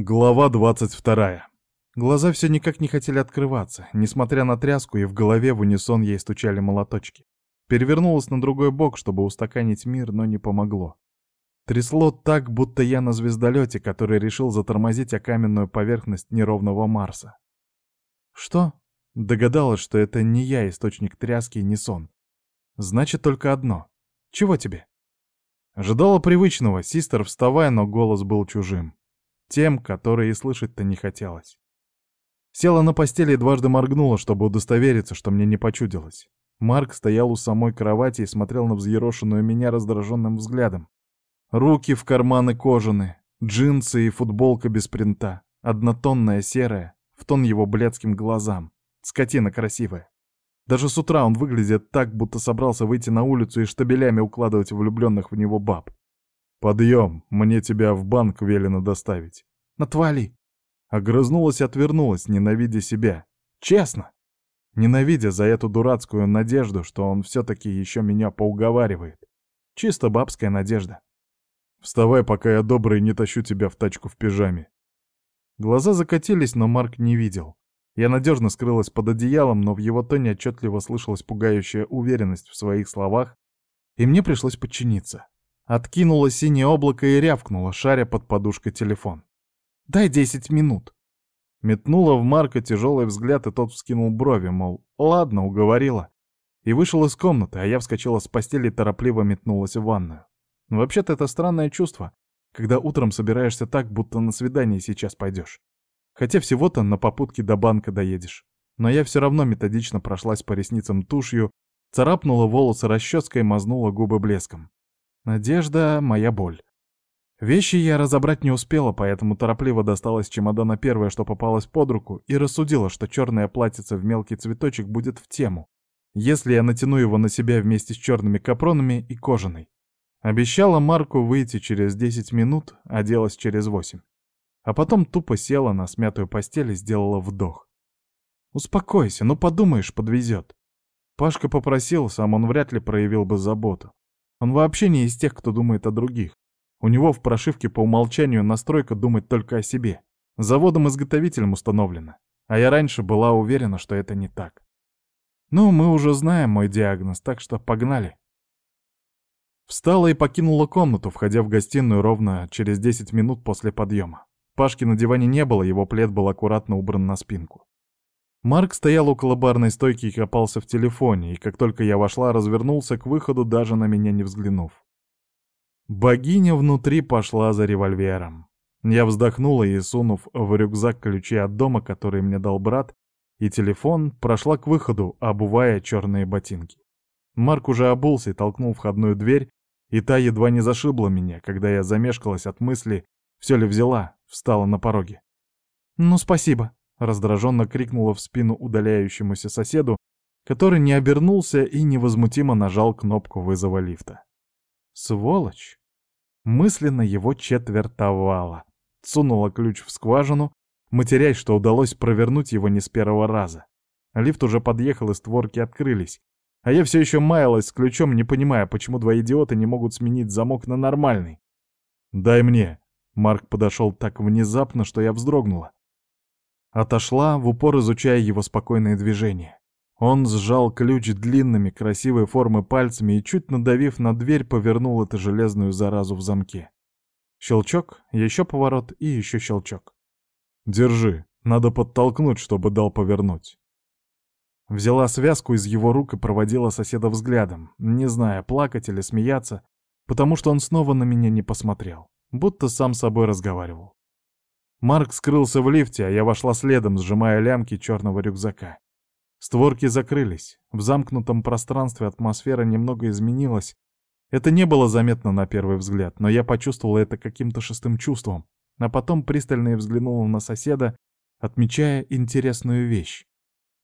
Глава 22. Глаза все никак не хотели открываться, несмотря на тряску, и в голове в унисон ей стучали молоточки. Перевернулась на другой бок, чтобы устаканить мир, но не помогло. Трясло так, будто я на звездолете, который решил затормозить о каменную поверхность неровного Марса. Что? Догадалась, что это не я источник тряски и не сон. Значит, только одно. Чего тебе? Ожидала привычного, систер, вставая, но голос был чужим. Тем, которые и слышать-то не хотелось. Села на постели и дважды моргнула, чтобы удостовериться, что мне не почудилось. Марк стоял у самой кровати и смотрел на взъерошенную меня раздраженным взглядом. Руки в карманы кожаные, джинсы и футболка без принта, однотонная серая, в тон его блядским глазам. Скотина красивая. Даже с утра он выглядит так, будто собрался выйти на улицу и штабелями укладывать влюбленных в него баб. «Подъем, мне тебя в банк велено доставить». «Отвали!» Огрызнулась и отвернулась, ненавидя себя. Честно! Ненавидя за эту дурацкую надежду, что он все-таки еще меня поуговаривает. Чисто бабская надежда. «Вставай, пока я добрый не тащу тебя в тачку в пижаме». Глаза закатились, но Марк не видел. Я надежно скрылась под одеялом, но в его тоне отчетливо слышалась пугающая уверенность в своих словах, и мне пришлось подчиниться. Откинула синее облако и рявкнула, шаря под подушкой телефон. «Дай десять минут!» Метнула в Марка тяжелый взгляд, и тот вскинул брови, мол, ладно, уговорила. И вышел из комнаты, а я вскочила с постели и торопливо метнулась в ванную. Вообще-то это странное чувство, когда утром собираешься так, будто на свидание сейчас пойдешь. Хотя всего-то на попутке до банка доедешь. Но я все равно методично прошлась по ресницам тушью, царапнула волосы расческой мазнула губы блеском. Надежда — моя боль. Вещи я разобрать не успела, поэтому торопливо достала из чемодана первое, что попалось под руку, и рассудила, что черное платьице в мелкий цветочек будет в тему, если я натяну его на себя вместе с черными капронами и кожаной. Обещала Марку выйти через 10 минут, оделась через 8. А потом тупо села на смятую постель и сделала вдох. «Успокойся, ну подумаешь, подвезет». Пашка попросил, сам он вряд ли проявил бы заботу. Он вообще не из тех, кто думает о других. У него в прошивке по умолчанию настройка думать только о себе. Заводом-изготовителем установлено. А я раньше была уверена, что это не так. Ну, мы уже знаем мой диагноз, так что погнали. Встала и покинула комнату, входя в гостиную ровно через 10 минут после подъема. Пашки на диване не было, его плед был аккуратно убран на спинку. Марк стоял около барной стойки и копался в телефоне, и как только я вошла, развернулся к выходу, даже на меня не взглянув. Богиня внутри пошла за револьвером. Я вздохнула и, сунув в рюкзак ключи от дома, который мне дал брат, и телефон, прошла к выходу, обувая черные ботинки. Марк уже обулся и толкнул входную дверь, и та едва не зашибла меня, когда я замешкалась от мысли, все ли взяла, встала на пороге. «Ну, спасибо», Раздраженно крикнула в спину удаляющемуся соседу, который не обернулся и невозмутимо нажал кнопку вызова лифта. Сволочь! Мысленно его четвертовала. Сунула ключ в скважину, матерясь, что удалось провернуть его не с первого раза. Лифт уже подъехал, и створки открылись. А я все еще маялась с ключом, не понимая, почему два идиота не могут сменить замок на нормальный. «Дай мне!» Марк подошел так внезапно, что я вздрогнула. Отошла, в упор изучая его спокойные движения. Он сжал ключ длинными, красивой формы пальцами и, чуть надавив на дверь, повернул эту железную заразу в замке. Щелчок, еще поворот и еще щелчок. «Держи, надо подтолкнуть, чтобы дал повернуть». Взяла связку из его рук и проводила соседа взглядом, не зная, плакать или смеяться, потому что он снова на меня не посмотрел, будто сам с собой разговаривал. Марк скрылся в лифте, а я вошла следом, сжимая лямки черного рюкзака. Створки закрылись. В замкнутом пространстве атмосфера немного изменилась. Это не было заметно на первый взгляд, но я почувствовала это каким-то шестым чувством, а потом пристально взглянула на соседа, отмечая интересную вещь.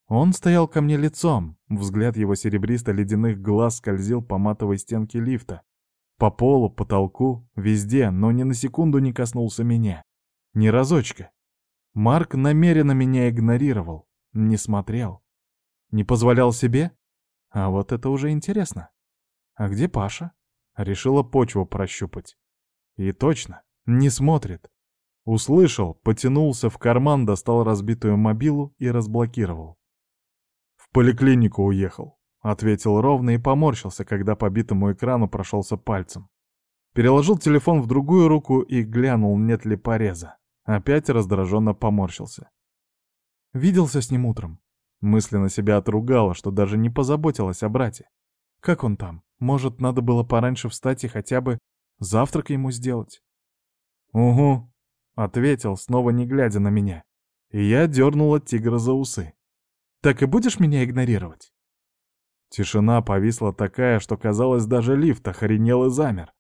Он стоял ко мне лицом, взгляд его серебристо-ледяных глаз скользил по матовой стенке лифта. По полу, потолку, везде, но ни на секунду не коснулся меня. Ни разочка. Марк намеренно меня игнорировал, не смотрел. Не позволял себе? А вот это уже интересно. А где Паша? Решила почву прощупать. И точно, не смотрит. Услышал, потянулся в карман, достал разбитую мобилу и разблокировал. «В поликлинику уехал», — ответил ровно и поморщился, когда по битому экрану прошелся пальцем. Переложил телефон в другую руку и глянул, нет ли пореза. Опять раздраженно поморщился. Виделся с ним утром. Мысленно себя отругала, что даже не позаботилась о брате. Как он там? Может, надо было пораньше встать и хотя бы завтрак ему сделать? «Угу», — ответил, снова не глядя на меня. И я дернула тигра за усы. «Так и будешь меня игнорировать?» Тишина повисла такая, что, казалось, даже лифт охренел и замер.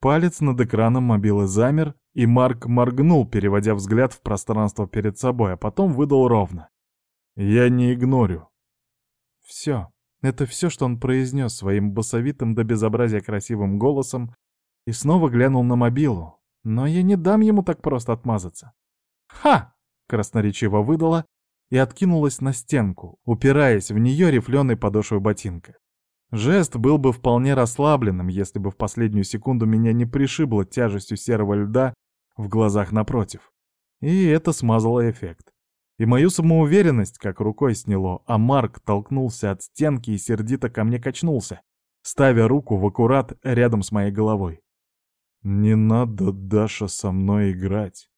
Палец над экраном мобилы замер, и Марк моргнул, переводя взгляд в пространство перед собой, а потом выдал ровно. «Я не игнорю». Все. Это все, что он произнес своим басовитым до безобразия красивым голосом, и снова глянул на мобилу. Но я не дам ему так просто отмазаться. «Ха!» — красноречиво выдала и откинулась на стенку, упираясь в нее рифленой подошвой ботинка. Жест был бы вполне расслабленным, если бы в последнюю секунду меня не пришибло тяжестью серого льда в глазах напротив. И это смазало эффект. И мою самоуверенность как рукой сняло, а Марк толкнулся от стенки и сердито ко мне качнулся, ставя руку в аккурат рядом с моей головой. «Не надо, Даша, со мной играть».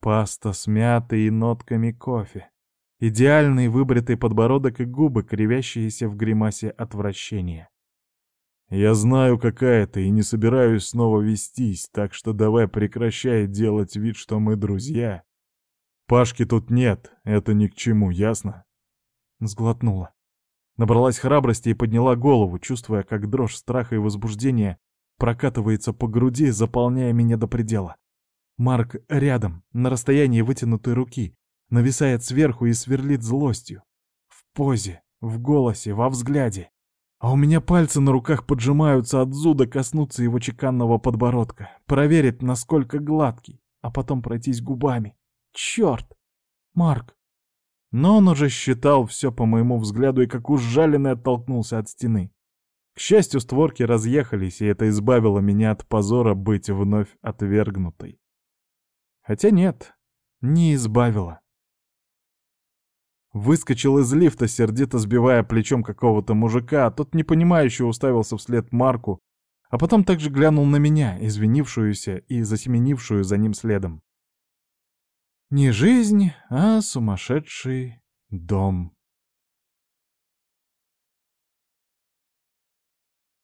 Паста с мятой и нотками кофе. Идеальный выбритый подбородок и губы, кривящиеся в гримасе отвращения. Я знаю, какая ты, и не собираюсь снова вестись, так что давай прекращай делать вид, что мы друзья. Пашки тут нет, это ни к чему, ясно? Сглотнула. Набралась храбрости и подняла голову, чувствуя, как дрожь страха и возбуждения прокатывается по груди, заполняя меня до предела. Марк рядом, на расстоянии вытянутой руки, нависает сверху и сверлит злостью. В позе, в голосе, во взгляде. А у меня пальцы на руках поджимаются от зуда коснуться его чеканного подбородка, проверить, насколько гладкий, а потом пройтись губами. Черт! Марк! Но он уже считал все по моему взгляду и как ужаленный оттолкнулся от стены. К счастью, створки разъехались, и это избавило меня от позора быть вновь отвергнутой. Хотя нет, не избавило. Выскочил из лифта, сердито сбивая плечом какого-то мужика, а тот непонимающе уставился вслед Марку, а потом также глянул на меня, извинившуюся и засеменившую за ним следом. Не жизнь, а сумасшедший дом.